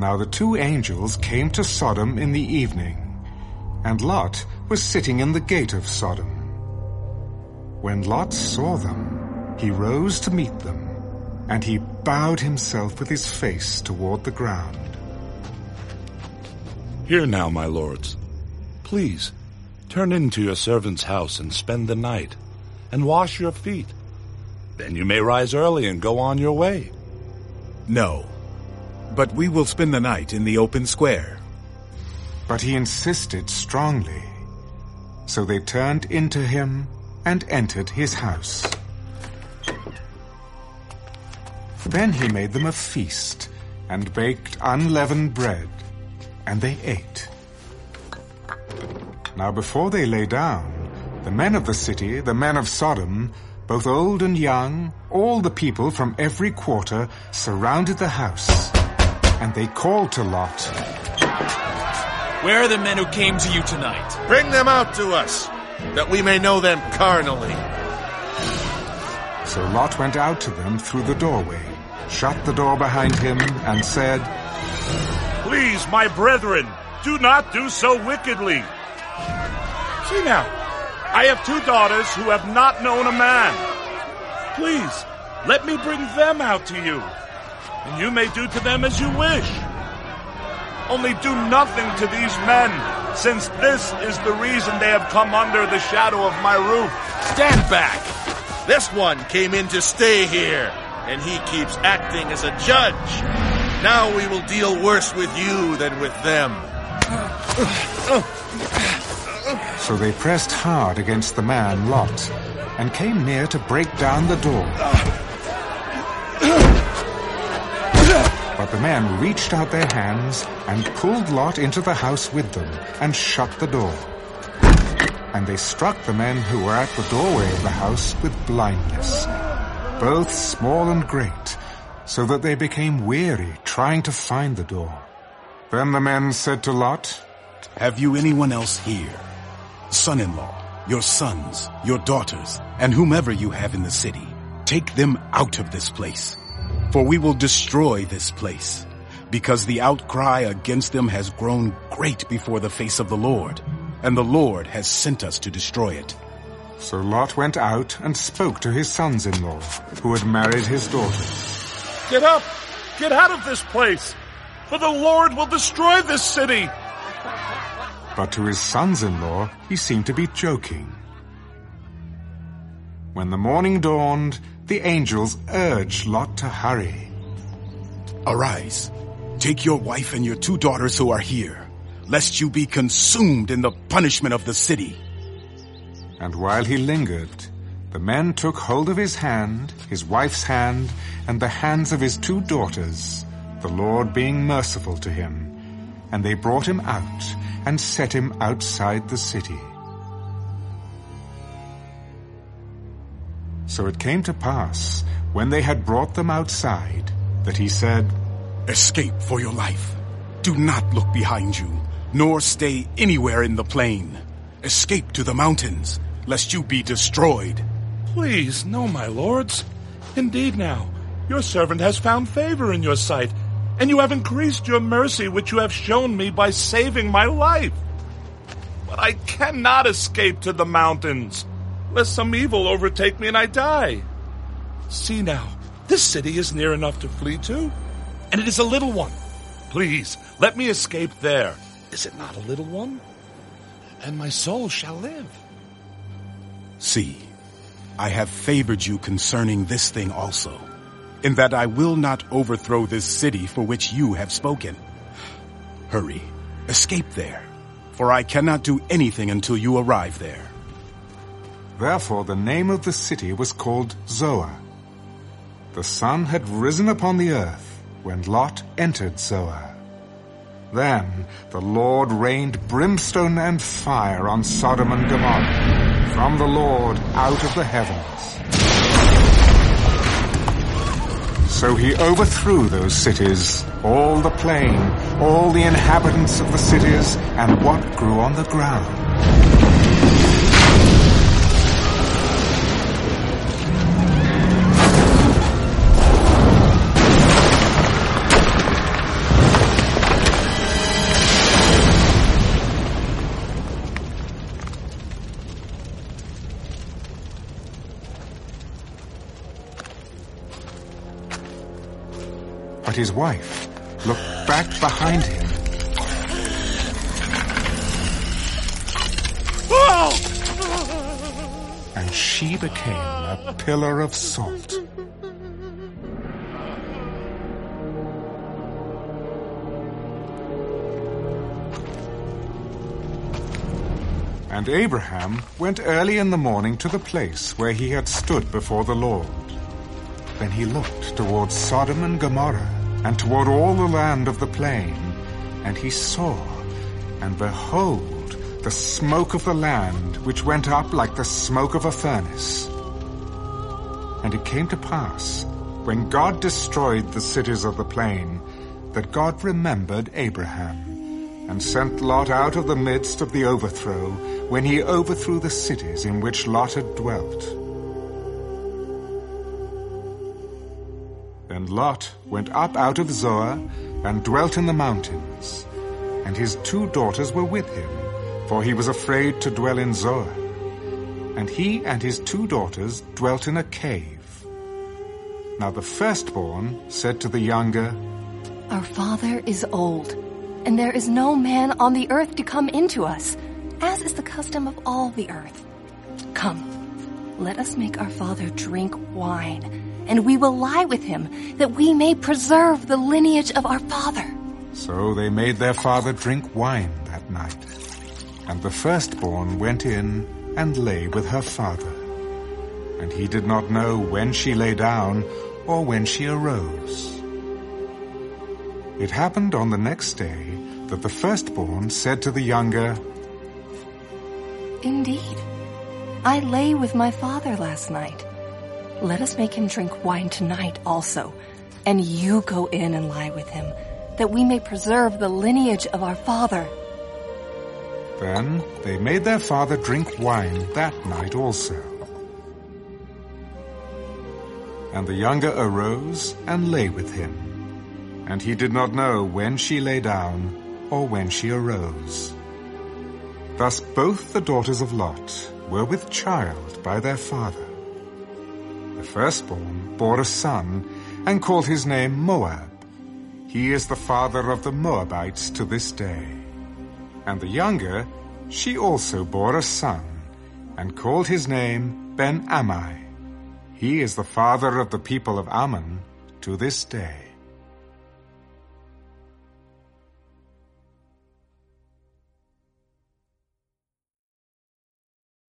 Now the two angels came to Sodom in the evening, and Lot was sitting in the gate of Sodom. When Lot saw them, he rose to meet them, and he bowed himself with his face toward the ground. Here now, my lords. Please, turn into your servant's house and spend the night, and wash your feet. Then you may rise early and go on your way. No, but we will spend the night in the open square. But he insisted strongly. So they turned into him and entered his house. Then he made them a feast and baked unleavened bread, and they ate. Now before they lay down, the men of the city, the men of Sodom, both old and young, all the people from every quarter surrounded the house, and they called to Lot. Where are the men who came to you tonight? Bring them out to us, that we may know them carnally. So Lot went out to them through the doorway, shut the door behind him, and said, Please, my brethren, do not do so wickedly. See now, I have two daughters who have not known a man. Please, let me bring them out to you, and you may do to them as you wish. Only do nothing to these men, since this is the reason they have come under the shadow of my roof. Stand back! This one came in to stay here, and he keeps acting as a judge. Now we will deal worse with you than with them. So they pressed hard against the man Lot, and came near to break down the door. The men reached out their hands and pulled Lot into the house with them, and shut the door. And they struck the men who were at the doorway of the house with blindness, both small and great, so that they became weary trying to find the door. Then the men said to Lot, Have you anyone else here? Son-in-law, your sons, your daughters, and whomever you have in the city. Take them out of this place. For we will destroy this place, because the outcry against them has grown great before the face of the Lord, and the Lord has sent us to destroy it. So Lot went out and spoke to his sons-in-law, who had married his daughters. Get up! Get out of this place! For the Lord will destroy this city! But to his sons-in-law he seemed to be joking. When the morning dawned, the angels urged Lot to hurry. Arise, take your wife and your two daughters who are here, lest you be consumed in the punishment of the city. And while he lingered, the men took hold of his hand, his wife's hand, and the hands of his two daughters, the Lord being merciful to him, and they brought him out and set him outside the city. So it came to pass, when they had brought them outside, that he said, Escape for your life. Do not look behind you, nor stay anywhere in the plain. Escape to the mountains, lest you be destroyed. Please, no, my lords. Indeed now, your servant has found favor in your sight, and you have increased your mercy which you have shown me by saving my life. But I cannot escape to the mountains, lest some evil overtake me and I die. See now, this city is near enough to flee to, and it is a little one. Please, let me escape there. Is it not a little one? And my soul shall live. See, I have favored you concerning this thing also, in that I will not overthrow this city for which you have spoken. Hurry, escape there, for I cannot do anything until you arrive there. Therefore the name of the city was called Zoar. The sun had risen upon the earth when Lot entered Zoar. Then the Lord rained brimstone and fire on Sodom and Gomorrah from the Lord out of the heavens. So he overthrew those cities, all the plain, all the inhabitants of the cities, and what grew on the ground. His wife looked back behind him. And she became a pillar of salt. And Abraham went early in the morning to the place where he had stood before the Lord. Then he looked towards Sodom and Gomorrah, and toward all the land of the plain, and he saw, and behold, the smoke of the land, which went up like the smoke of a furnace. And it came to pass, when God destroyed the cities of the plain, that God remembered Abraham and sent Lot out of the midst of the overthrow when he overthrew the cities in which Lot had dwelt. Then Lot went up out of Zoar and dwelt in the mountains, and his two daughters were with him, for he was afraid to dwell in Zoar. And he and his two daughters dwelt in a cave. Now the firstborn said to the younger, Our father is old and there is no man on the earth to come into us, as is the custom of all the earth. Come, let us make our father drink wine, and we will lie with him, that we may preserve the lineage of our father. So they made their father drink wine that night. And the firstborn went in and lay with her father. And he did not know when she lay down or when she arose. It happened on the next day that the firstborn said to the younger, Indeed, I lay with my father last night. Let us make him drink wine tonight also, and you go in and lie with him, that we may preserve the lineage of our father. Then they made their father drink wine that night also. And the younger arose and lay with him. And he did not know when she lay down or when she arose. Thus both the daughters of Lot were with child by their father. The firstborn bore a son and called his name Moab. He is the father of the Moabites to this day. And the younger, she also bore a son and called his name Ben-Ammi. He is the father of the people of Ammon to this day.